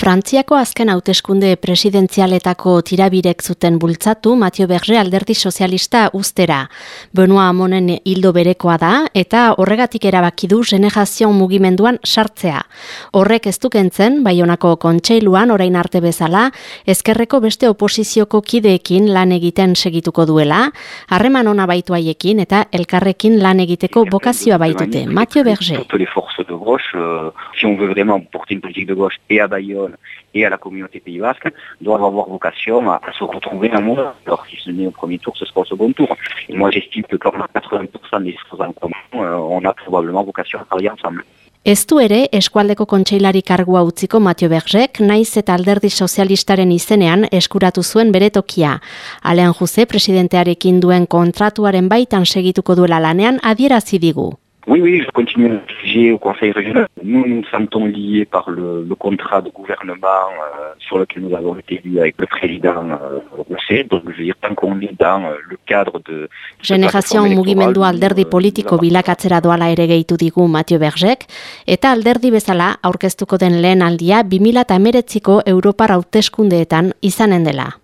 Frantziako azken hauteskunde presidentzialetako tirabirek zuten bultzatu Matio Berre alderdi sozialista ustera. Benoa Amonen hildo berekoa da eta horregatik erabaki du generazio mugimenduan sartzea. Horrek ez dukentzen, Baionako kontseiluan orain arte bezala, ezkerreko beste oposizioko kideekin lan egiten segituko duela, harreman ona baitu haiekin eta elkarrekin lan egiteko bokazioa baitute. Matio Berre. Si on veut vraiment porter une politique de gauche et à Bayonne et à la communauté Pays Basque, doivent avoir vocation à, à se retrouver un moment. Alors si ce n'est au premier tour, ce sera au second tour. Et moi j'estime que comme 80% des choses en commun, euh, on a probablement vocation à travailler ensemble. Ez du ere eskualdeko kontseilari kargua utziko Matio Bergek, naiz eta alderdi sozialistaren izenean eskuratu zuen bere tokia. Alean Jose presidentearekin duen kontratuaren baitan segituko duela lanean adierazi digu. Oui, oui, je continue à siéger au Conseil régional. Nous nous sentons liés par le, le contrat de gouvernement euh, sur lequel nous avons été élus avec le président euh, Donc, je veux dire, tant qu'on est dans euh, le cadre de... Generazio mugimendu alderdi politiko bilakatzera doala ere gehitu digu Matio Bergek, eta alderdi bezala aurkeztuko den lehen aldia 2008ko Europar hauteskundeetan izanen dela.